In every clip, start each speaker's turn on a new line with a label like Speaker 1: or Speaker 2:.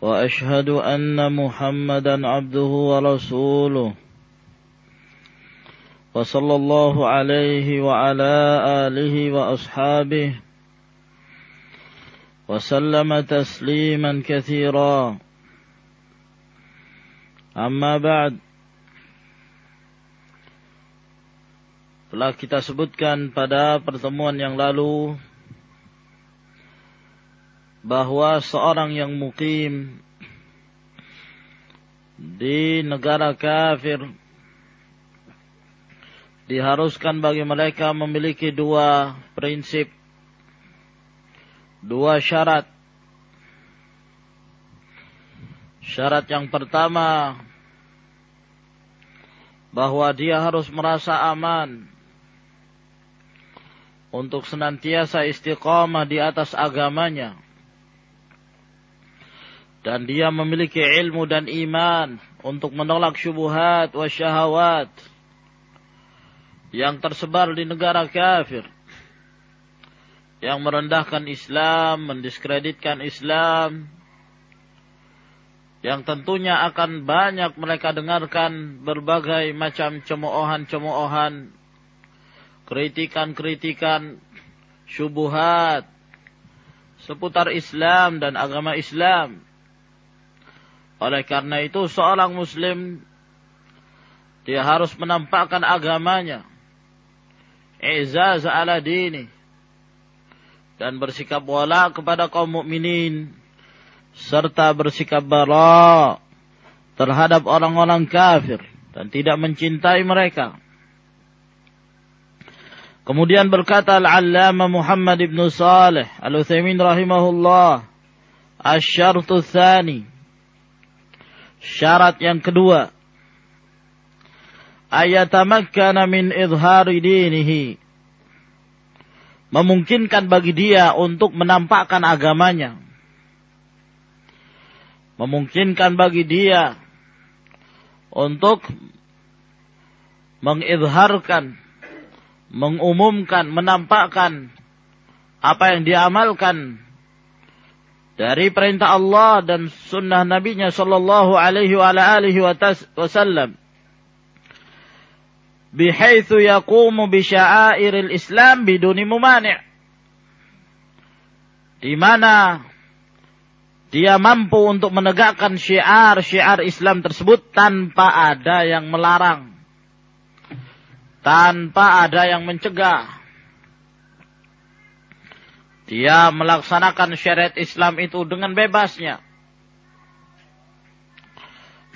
Speaker 1: واشهد ان محمدا عبده ورسوله وصلى الله عليه وعلى اله واصحابه وسلم تسليما كثيرا اما بعد telah kita sebutkan pada pertemuan yang lalu bahwa seorang yang mukim di negara kafir diharuskan bagi mereka memiliki dua prinsip, dua syarat. Syarat yang pertama bahwa dia harus merasa aman untuk senantiasa istiqamah di atas agamanya dan dia memiliki ilmu dan iman untuk menolak syubhat wa syahawat yang tersebar di negara kafir yang merendahkan Islam, mendiskreditkan Islam yang tentunya akan banyak mereka dengarkan berbagai macam cemoohan-cemoohan kritikan-kritikan syubhat seputar Islam dan agama Islam oleh karena itu seorang muslim dia harus menampakkan agamanya. Izaz ala dini. Dan bersikap wala kepada kaum mukminin serta bersikap bara terhadap orang-orang kafir dan tidak mencintai mereka. Kemudian berkata Al-Allama Muhammad ibn Salih Al-Uthaymin rahimahullah thani Syarat yang kedua. Ayatamakkana min idhari dinihi. Memungkinkan bagi dia untuk menampakkan agamanya. Memungkinkan bagi dia untuk mengidharkan, mengumumkan, menampakkan apa yang diamalkan dari perintah Allah dan sunnah Nabi-Nya sallallahu alaihi wa alihi wasallam bihaitsu yaqumu bi sya'airil Islam biduni mumani' di mana dia mampu untuk menegakkan syiar-syiar Islam tersebut tanpa ada yang melarang. Tanpa ada yang mencegah dia melaksanakan syariat Islam itu dengan bebasnya.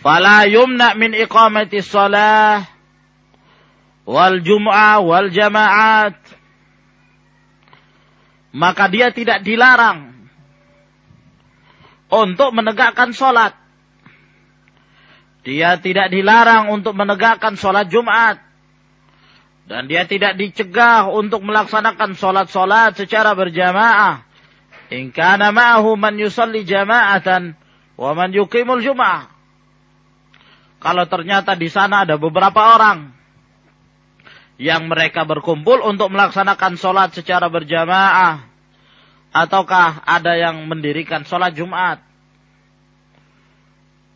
Speaker 1: Fala yumna min iqamati salah wal jum'ah wal jama'at. Maka dia tidak dilarang untuk menegakkan solat. Dia tidak dilarang untuk menegakkan solat Jumat. Dan dia tidak dicegah untuk melaksanakan solat-solat secara berjamaah. In kana ma'ahu man yusalli jama'atan wa man yuqimul jum'ah. Kalau ternyata di sana ada beberapa orang yang mereka berkumpul untuk melaksanakan solat secara berjamaah. Ataukah ada yang mendirikan solat Jumat?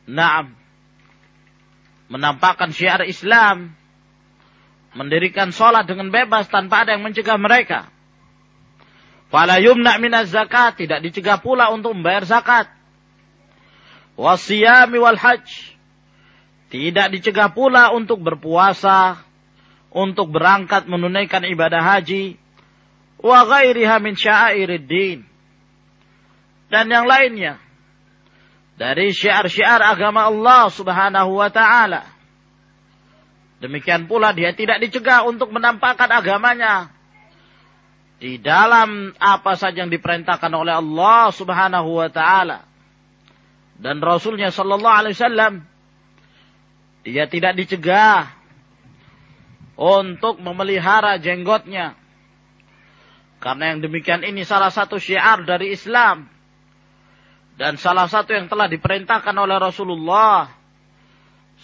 Speaker 1: Nah, menampakkan syiar Islam mendirikan sholat dengan bebas tanpa ada yang mencegah mereka. Fala yumna minaz zakat, tidak dicegah pula untuk membayar zakat. Wasiyami wal hajj, tidak dicegah pula untuk berpuasa, untuk berangkat menunaikan ibadah haji, wa ghairiha min sya'iriddin. Dan yang lainnya, dari syiar-syiar agama Allah subhanahu wa ta'ala. Demikian pula dia tidak dicegah untuk menampakkan agamanya. Di dalam apa saja yang diperintahkan oleh Allah subhanahu wa ta'ala. Dan Rasulnya sallallahu alaihi wasallam dia tidak dicegah untuk memelihara jenggotnya. Karena yang demikian ini salah satu syiar dari Islam. Dan salah satu yang telah diperintahkan oleh Rasulullah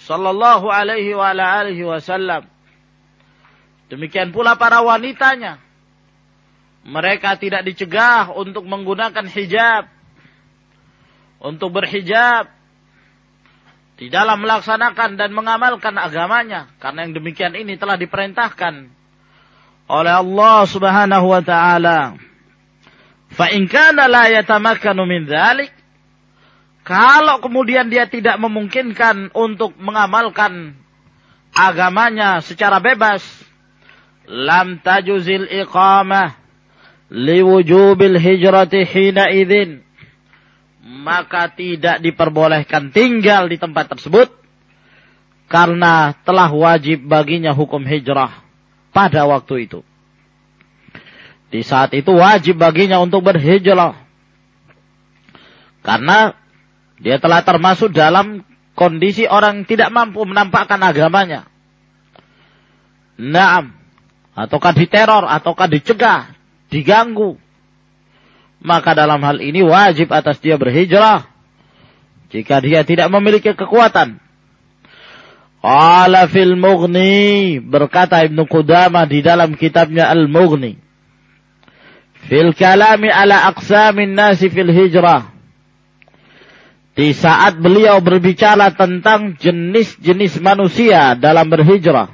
Speaker 1: sallallahu alaihi wa alihi wasallam. Demikian pula para wanitanya. Mereka tidak dicegah untuk menggunakan hijab. Untuk berhijab di dalam melaksanakan dan mengamalkan agamanya karena yang demikian ini telah diperintahkan oleh Allah Subhanahu wa taala. Fa in kana la yatamakkanu min dzalik kalau kemudian dia tidak memungkinkan untuk mengamalkan agamanya secara bebas lam tajuzil iqamah liwujubil hijrati hina idzin maka tidak diperbolehkan tinggal di tempat tersebut karena telah wajib baginya hukum hijrah pada waktu itu. Di saat itu wajib baginya untuk berhijrah. Karena dia telah termasuk dalam kondisi orang tidak mampu menampakkan agamanya. Naam. Ataukah diteror, ataukah dicegah, diganggu maka dalam hal ini wajib atas dia berhijrah jika dia tidak memiliki kekuatan. Qala fil Mughni berkata Ibnu Qudamah di dalam kitabnya Al-Mughni fil kalami ala aqsamin nasi fil hijrah di saat beliau berbicara tentang jenis-jenis manusia dalam berhijrah.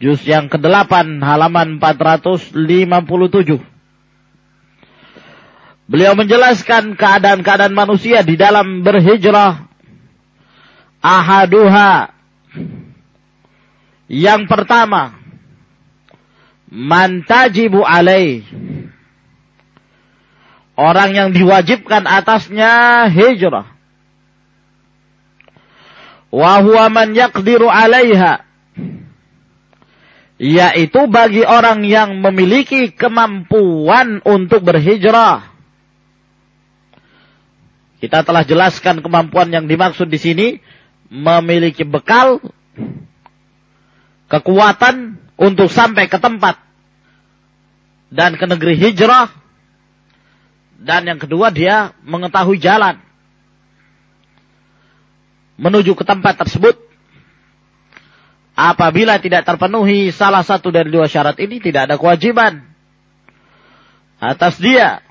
Speaker 1: Juz yang ke-8 halaman 457. Beliau menjelaskan keadaan-keadaan manusia di dalam berhijrah. Ahaduha. Yang pertama. Mantajibu alaih. Orang yang diwajibkan atasnya hijrah. Wahuwa man yakdiru alaiha. Yaitu bagi orang yang memiliki kemampuan untuk berhijrah kita telah jelaskan kemampuan yang dimaksud di sini memiliki bekal kekuatan untuk sampai ke tempat dan ke negeri hijrah dan yang kedua dia mengetahui jalan menuju ke tempat tersebut apabila tidak terpenuhi salah satu dari dua syarat ini tidak ada kewajiban atas dia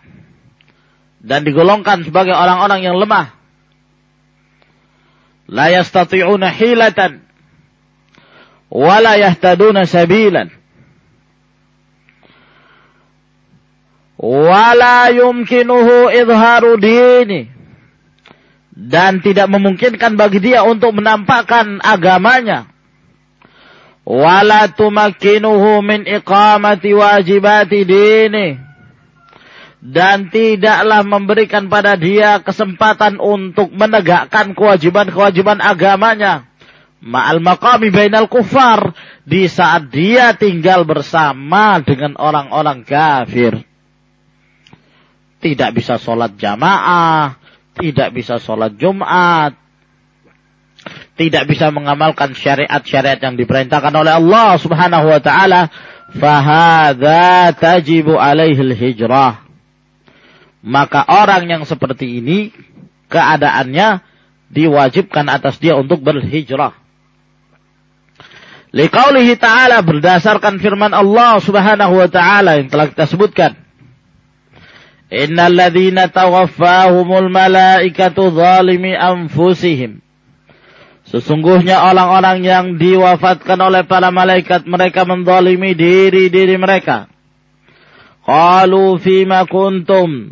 Speaker 1: dan digolongkan sebagai orang-orang yang lemah. La yastati'una hilatan wa la yahtaduna sabilan. Wa la yumkinuhu idharu dini. Dan tidak memungkinkan bagi dia untuk menampakkan agamanya. Wa la tumakkinuhu min iqamati wajibati dini dan tidaklah memberikan pada dia kesempatan untuk menegakkan kewajiban-kewajiban agamanya ma'al maqami bainal kufar di saat dia tinggal bersama dengan orang-orang kafir tidak bisa sholat jamaah tidak bisa sholat jumat tidak bisa mengamalkan syariat-syariat yang diperintahkan oleh Allah subhanahu wa ta'ala fahadha tajibu alaihi hijrah maka orang yang seperti ini keadaannya diwajibkan atas dia untuk berhijrah. Liqaulihi ta'ala berdasarkan firman Allah subhanahu wa ta'ala yang telah kita sebutkan. Innal ladhina tawaffahumul malaikatu zalimi anfusihim. Sesungguhnya orang-orang yang diwafatkan oleh para malaikat mereka mendolimi diri-diri mereka. Qalu fima kuntum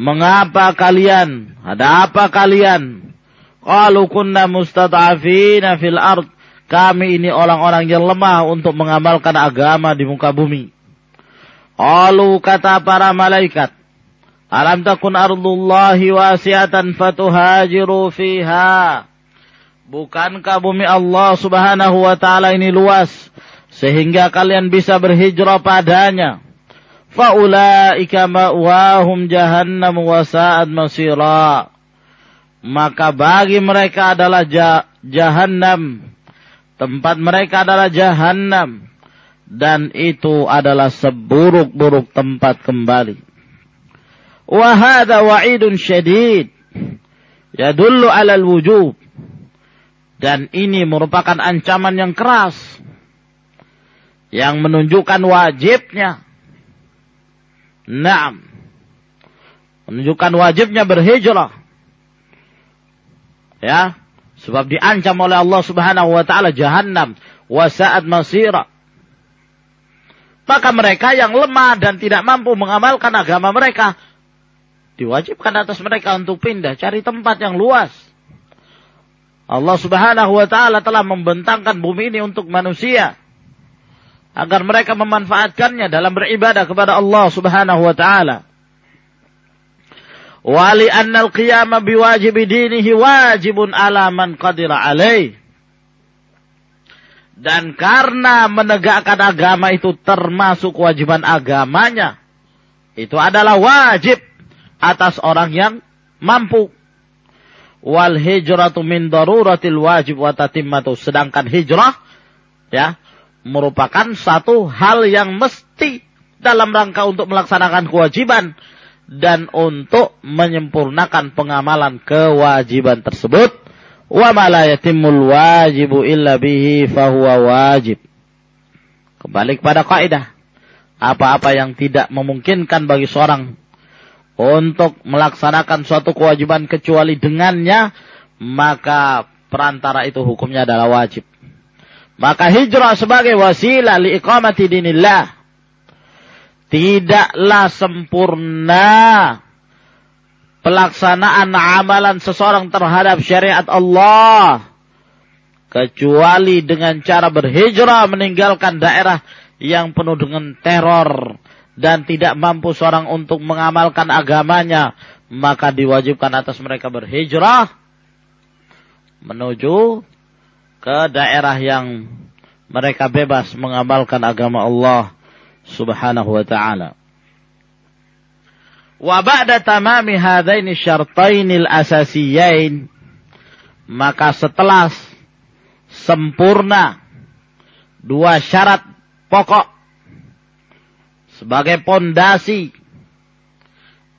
Speaker 1: Mengapa kalian? Ada apa kalian? Qalu kunna mustad'afina fil ard. Kami ini orang-orang yang lemah untuk mengamalkan agama di muka bumi. Qalu kata para malaikat. Alam takun ardullahi wasiatan fatuhajiru fiha. Bukankah bumi Allah subhanahu wa ta'ala ini luas. Sehingga kalian bisa berhijrah padanya faulaika ma'wahum jahannam wa sa'at masira maka bagi mereka adalah jahannam. Tempat mereka adalah jahannam. Dan itu adalah seburuk-buruk tempat kembali. Wahada wa'idun syadid. Yadullu alal wujub. Dan ini merupakan ancaman yang keras. Yang menunjukkan wajibnya. Naam. Menunjukkan wajibnya berhijrah. Ya. Sebab diancam oleh Allah subhanahu wa ta'ala jahannam. Wasa'at masira. Maka mereka yang lemah dan tidak mampu mengamalkan agama mereka. Diwajibkan atas mereka untuk pindah. Cari tempat yang luas. Allah subhanahu wa ta'ala telah membentangkan bumi ini untuk manusia. Agar mereka memanfaatkannya dalam beribadah kepada Allah subhanahu wa ta'ala. Wali annal qiyama biwajib dinihi wajibun ala man qadira alaih. Dan karena menegakkan agama itu termasuk kewajiban agamanya. Itu adalah wajib atas orang yang mampu. Wal hijratu min daruratil wajib wa tatimmatu. Sedangkan hijrah ya merupakan satu hal yang mesti dalam rangka untuk melaksanakan kewajiban dan untuk menyempurnakan pengamalan kewajiban tersebut wa ma la yatimul wajibu illa bihi fahuwa wajib kembali kepada kaidah apa-apa yang tidak memungkinkan bagi seorang untuk melaksanakan suatu kewajiban kecuali dengannya maka perantara itu hukumnya adalah wajib. Maka hijrah sebagai wasilah li iqamati dinillah. Tidaklah sempurna pelaksanaan amalan seseorang terhadap syariat Allah kecuali dengan cara berhijrah meninggalkan daerah yang penuh dengan teror dan tidak mampu seorang untuk mengamalkan agamanya maka diwajibkan atas mereka berhijrah menuju ke daerah yang mereka bebas mengamalkan agama Allah subhanahu wa ta'ala. Wa ba'da tamami hadaini syartainil asasiyain maka setelah sempurna dua syarat pokok sebagai pondasi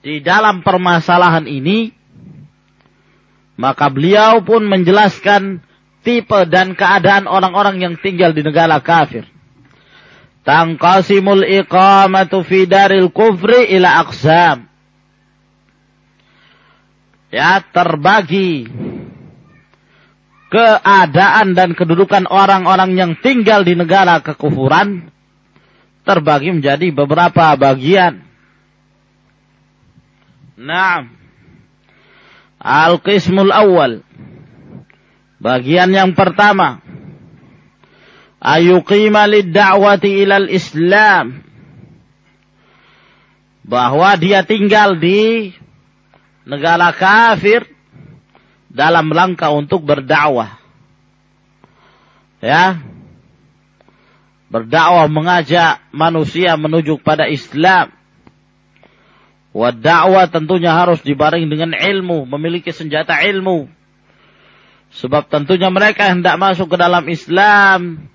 Speaker 1: di dalam permasalahan ini maka beliau pun menjelaskan tipe dan keadaan orang-orang yang tinggal di negara kafir Tangkasimul iqamatu fi daril kufri ila aqsam. Ya, terbagi keadaan dan kedudukan orang-orang yang tinggal di negara kekufuran terbagi menjadi beberapa bagian. Nah, Al-Qismul Awal. Bagian yang pertama ayuqima lid-da'wati ilal Islam bahwa dia tinggal di negara kafir dalam rangka untuk berdakwah. Ya. Berdakwah mengajak manusia menuju pada Islam. Wa dakwah tentunya harus dibaring dengan ilmu, memiliki senjata ilmu. Sebab tentunya mereka hendak masuk ke dalam Islam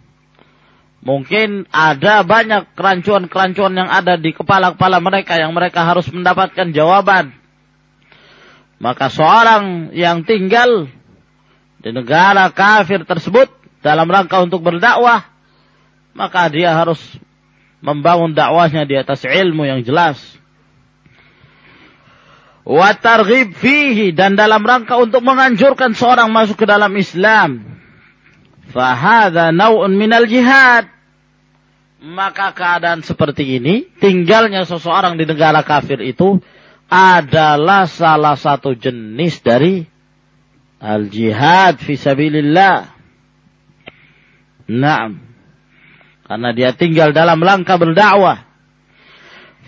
Speaker 1: Mungkin ada banyak kerancuan-kerancuan yang ada di kepala-kepala mereka yang mereka harus mendapatkan jawaban. Maka seorang yang tinggal di negara kafir tersebut dalam rangka untuk berdakwah, maka dia harus membangun dakwahnya di atas ilmu yang jelas. Wa targhib fihi dan dalam rangka untuk menganjurkan seorang masuk ke dalam Islam. Fahada naw'un minal jihad maka keadaan seperti ini, tinggalnya seseorang di negara kafir itu adalah salah satu jenis dari al-jihad fisabilillah. Naam. Karena dia tinggal dalam langkah berdakwah.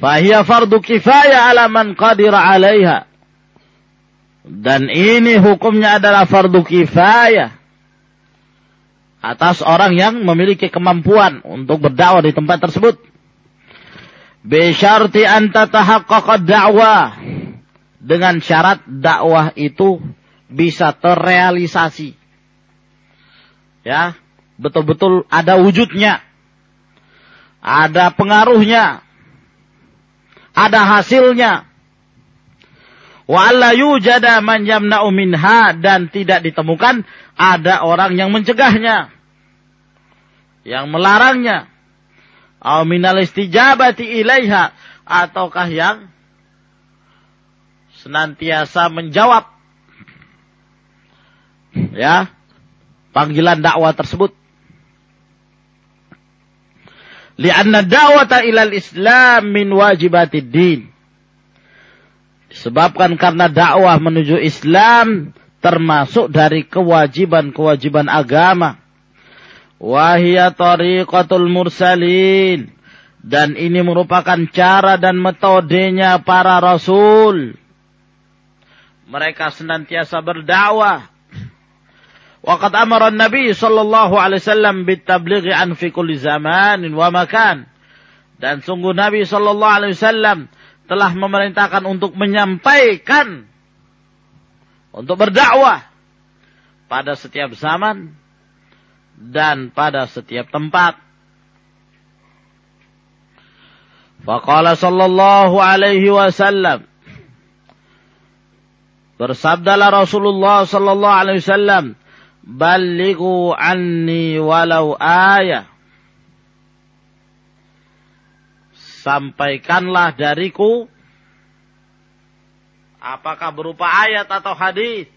Speaker 1: Fahiyya fardu kifayah ala man qadira alaiha. Dan ini hukumnya adalah fardu kifayah atas orang yang memiliki kemampuan untuk berdakwah di tempat tersebut. Bisyarti anta tahaqqaqa dakwah. Dengan syarat dakwah itu bisa terrealisasi. ya betul-betul ada wujudnya, ada pengaruhnya, ada hasilnya. Wa alla yujada man yamna'u minha dan tidak ditemukan ada orang yang mencegahnya. Yang melarangnya. Au minal istijabati ilaiha ataukah yang senantiasa menjawab ya panggilan dakwah tersebut. Lianna da'wata ilal Islam min wajibatid din. Disebabkan karena dakwah menuju Islam termasuk dari kewajiban-kewajiban agama. Wahia tariqatul mursalin. Dan ini merupakan cara dan metodenya para rasul. Mereka senantiasa berdakwah Waqad amara Nabi sallallahu alaihi wasallam bitablighi an fi kulli zamanin wa makan. Dan sungguh Nabi sallallahu alaihi wasallam telah memerintahkan untuk menyampaikan untuk berdakwah pada setiap zaman dan pada setiap tempat. Faqala sallallahu alaihi wasallam Bersabdalah Rasulullah sallallahu alaihi wasallam Balighu anni walau ayah. Sampaikanlah dariku. Apakah berupa ayat atau hadis.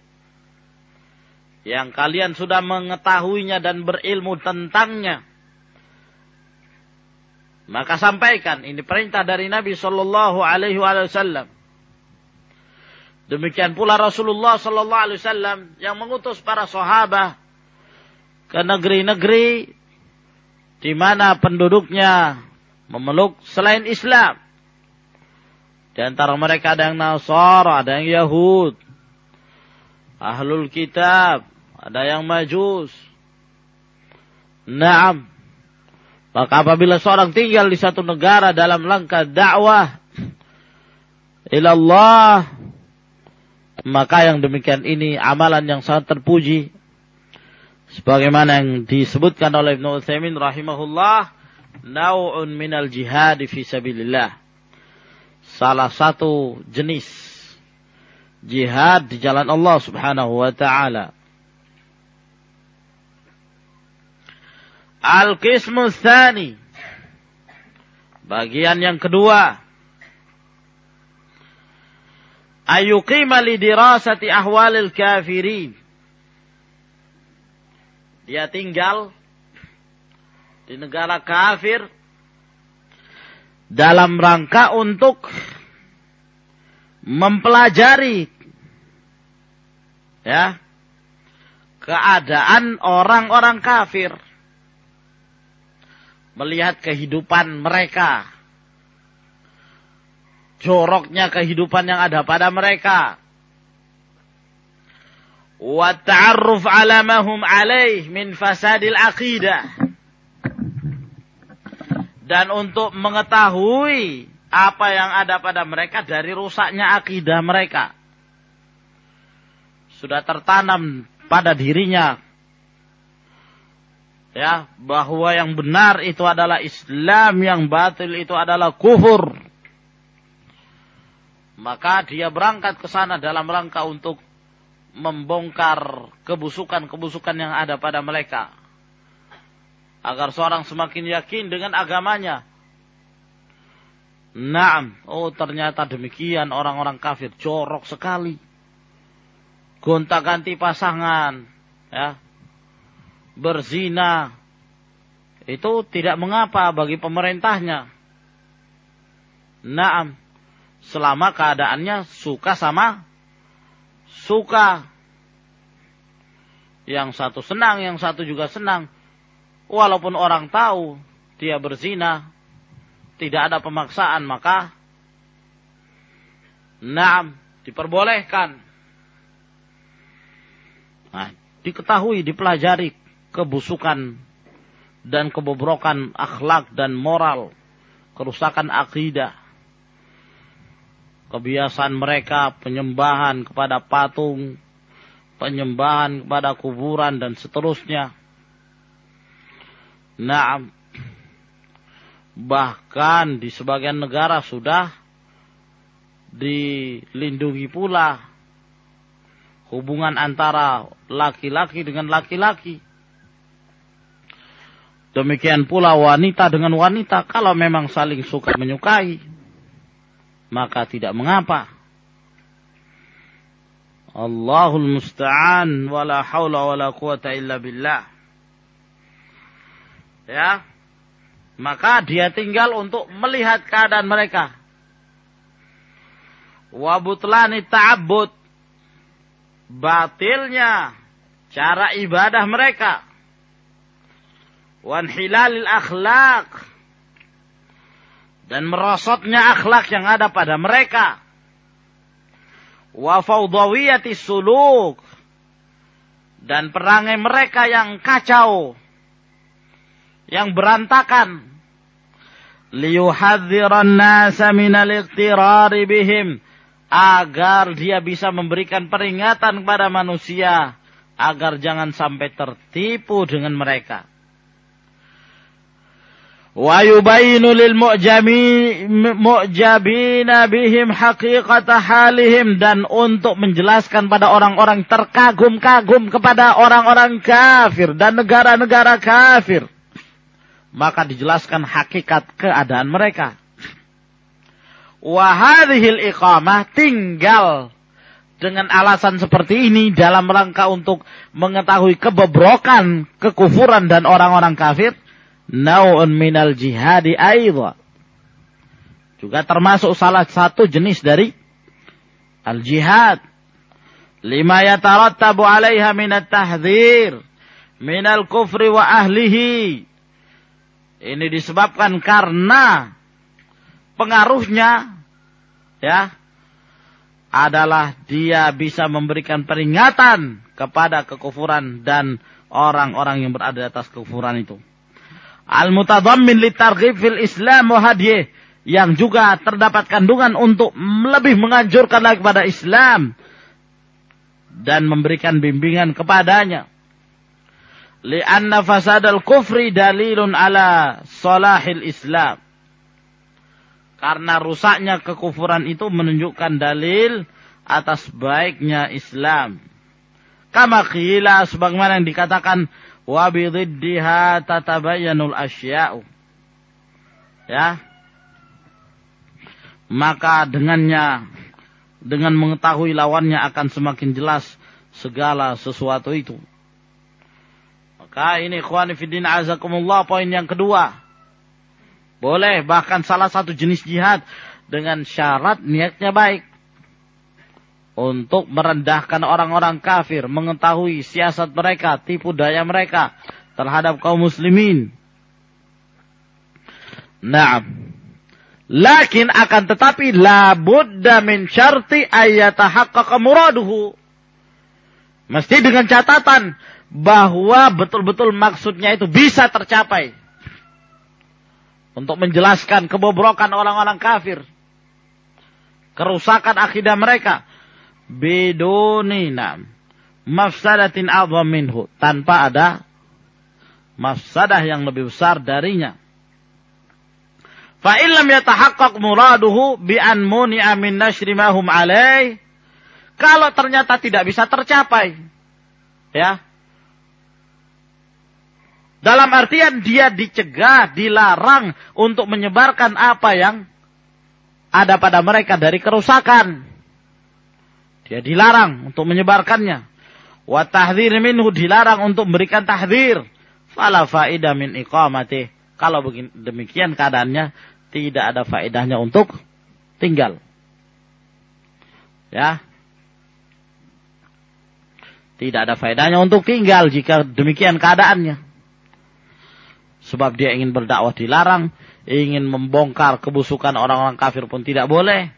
Speaker 1: Yang kalian sudah mengetahuinya dan berilmu tentangnya. Maka sampaikan. Ini perintah dari Nabi Sallallahu Alaihi Wasallam. Demikian pula Rasulullah sallallahu alaihi wasallam yang mengutus para sahabat ke negeri-negeri di mana penduduknya memeluk selain Islam. Di antara mereka ada yang Nasara, ada yang Yahud, Ahlul Kitab, ada yang Majus. Naam. Maka apabila seorang tinggal di satu negara dalam langkah dakwah ilallah maka yang demikian ini amalan yang sangat terpuji. Sebagaimana yang disebutkan oleh Ibnu Utsaimin rahimahullah nau'un minal jihad fi sabilillah. Salah satu jenis jihad di jalan Allah Subhanahu wa taala. Al-qismu bagian yang kedua ayuqima li dirasati ahwalil kafirin. Dia tinggal di negara kafir dalam rangka untuk mempelajari ya keadaan orang-orang kafir melihat kehidupan mereka joroknya kehidupan yang ada pada mereka. Wa ta'arruf ala alaih min fasadil aqidah. Dan untuk mengetahui apa yang ada pada mereka dari rusaknya akidah mereka. Sudah tertanam pada dirinya ya bahwa yang benar itu adalah Islam, yang batil itu adalah kufur. Maka dia berangkat ke sana dalam rangka untuk membongkar kebusukan-kebusukan yang ada pada mereka. Agar seorang semakin yakin dengan agamanya. Naam, oh ternyata demikian orang-orang kafir jorok sekali. Gonta-ganti pasangan, ya. Berzina. Itu tidak mengapa bagi pemerintahnya. Naam, selama keadaannya suka sama suka. Yang satu senang, yang satu juga senang. Walaupun orang tahu dia berzina, tidak ada pemaksaan, maka naam, diperbolehkan. Nah, diketahui, dipelajari kebusukan dan kebobrokan akhlak dan moral, kerusakan akidah kebiasaan mereka penyembahan kepada patung, penyembahan kepada kuburan dan seterusnya. Nah, bahkan di sebagian negara sudah dilindungi pula hubungan antara laki-laki dengan laki-laki. Demikian pula wanita dengan wanita kalau memang saling suka menyukai maka tidak mengapa. Allahul musta'an wala haula wala quwata illa billah. Ya. Maka dia tinggal untuk melihat keadaan mereka. Wa butlani ta'abbud. Batilnya cara ibadah mereka. Wan hilalil akhlaq dan merosotnya akhlak yang ada pada mereka. Wa fawdawiyati suluk. Dan perangai mereka yang kacau, yang berantakan. Liyuhadziran nasa minal iqtirari bihim. Agar dia bisa memberikan peringatan kepada manusia. Agar jangan sampai tertipu dengan mereka wa yubayinu lil mu'jabina bihim haqiqata halihim dan untuk menjelaskan pada orang-orang terkagum-kagum kepada orang-orang kafir dan negara-negara kafir. Maka dijelaskan hakikat keadaan mereka. Wa iqamah tinggal dengan alasan seperti ini dalam rangka untuk mengetahui kebobrokan, kekufuran dan orang-orang kafir naun minal jihadi aidha. Juga termasuk salah satu jenis dari al-jihad. Lima yatarattabu alaiha minat tahdzir minal kufri wa ahlihi. Ini disebabkan karena pengaruhnya ya adalah dia bisa memberikan peringatan kepada kekufuran dan orang-orang yang berada di atas kekufuran itu al-mutadammin litarghib fil Islam wa yang juga terdapat kandungan untuk lebih menganjurkan lagi kepada Islam dan memberikan bimbingan kepadanya. Lianna fasadal kufri dalilun ala salahil Islam. Karena rusaknya kekufuran itu menunjukkan dalil atas baiknya Islam. Kama sebagaimana yang dikatakan wa bididdiha tatabayyanul asya'u. Ya. Maka dengannya dengan mengetahui lawannya akan semakin jelas segala sesuatu itu. Maka ini ikhwani fiddin azakumullah poin yang kedua. Boleh bahkan salah satu jenis jihad dengan syarat niatnya baik untuk merendahkan orang-orang kafir, mengetahui siasat mereka, tipu daya mereka terhadap kaum muslimin. Nah, lakin akan tetapi la budda min syarti ayatahaqqaqa muraduhu. Mesti dengan catatan bahwa betul-betul maksudnya itu bisa tercapai. Untuk menjelaskan kebobrokan orang-orang kafir. Kerusakan akidah mereka biduni nam mafsadatin a'zam minhu tanpa ada mafsadah yang lebih besar darinya. Fa illam yatahaqqaq muraduhu bi an muni'a min nashri ma hum alaih kalau ternyata tidak bisa tercapai ya dalam artian dia dicegah, dilarang untuk menyebarkan apa yang ada pada mereka dari kerusakan. Dia dilarang untuk menyebarkannya. Wa tahdhir minhu dilarang untuk memberikan tahdzir. Fala faida min iqamati. Kalau demikian keadaannya tidak ada faedahnya untuk tinggal. Ya. Tidak ada faedahnya untuk tinggal jika demikian keadaannya. Sebab dia ingin berdakwah dilarang, ingin membongkar kebusukan orang-orang kafir pun tidak boleh.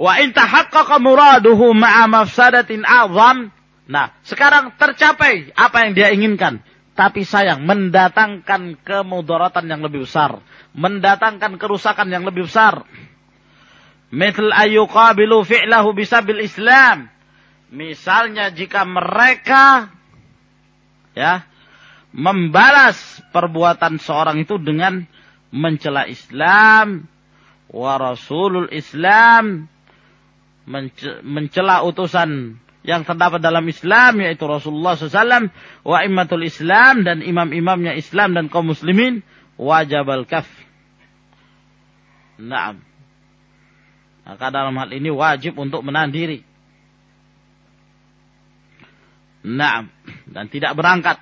Speaker 1: Wa in tahaqqaqa muraduhu ma'a mafsadatin a'zam. Nah, sekarang tercapai apa yang dia inginkan. Tapi sayang, mendatangkan kemudaratan yang lebih besar. Mendatangkan kerusakan yang lebih besar. Mithl ayyuqabilu fi'lahu bisabil Islam. Misalnya jika mereka ya membalas perbuatan seorang itu dengan mencela Islam wa rasulul Islam mencela utusan yang terdapat dalam Islam yaitu Rasulullah SAW wa immatul Islam dan imam-imamnya Islam dan kaum muslimin wajib al-kaf. Naam. Maka dalam hal ini wajib untuk menahan diri. Naam. Dan tidak berangkat.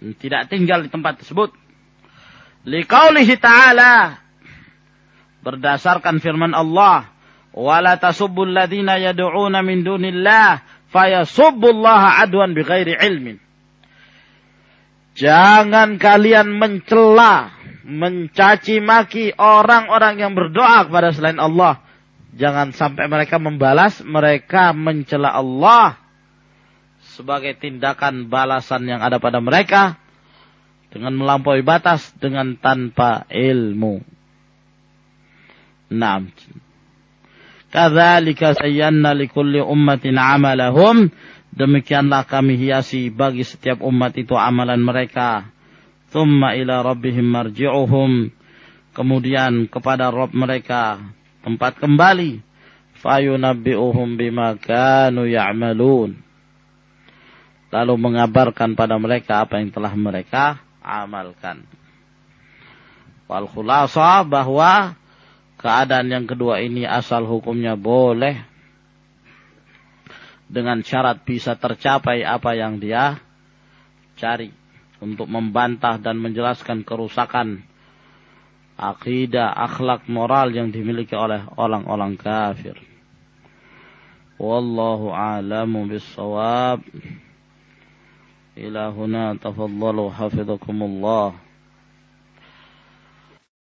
Speaker 1: Tidak tinggal di tempat tersebut. Liqaulihi ta'ala. Berdasarkan firman Allah wala tasubbul ladina yad'una min dunillah fayasubbullaha adwan bighairi ilmin. Jangan kalian mencela, mencaci maki orang-orang yang berdoa kepada selain Allah. Jangan sampai mereka membalas, mereka mencela Allah sebagai tindakan balasan yang ada pada mereka dengan melampaui batas dengan tanpa ilmu. Nah, Kadzalika sayyanna likulli ummatin amalahum. Demikianlah kami hiasi bagi setiap umat itu amalan mereka. Thumma ila rabbihim marji'uhum. Kemudian kepada Rabb mereka tempat kembali. Fayunabbi'uhum bima kanu ya'malun. Lalu mengabarkan pada mereka apa yang telah mereka amalkan. Wal khulasa bahwa Keadaan yang kedua ini asal hukumnya boleh dengan syarat bisa tercapai apa yang dia cari untuk membantah dan menjelaskan kerusakan akidah, akhlak, moral yang dimiliki oleh orang-orang kafir. Wallahu a'lamu bis-shawab. Ila huna tafaddalu hafizakumullah.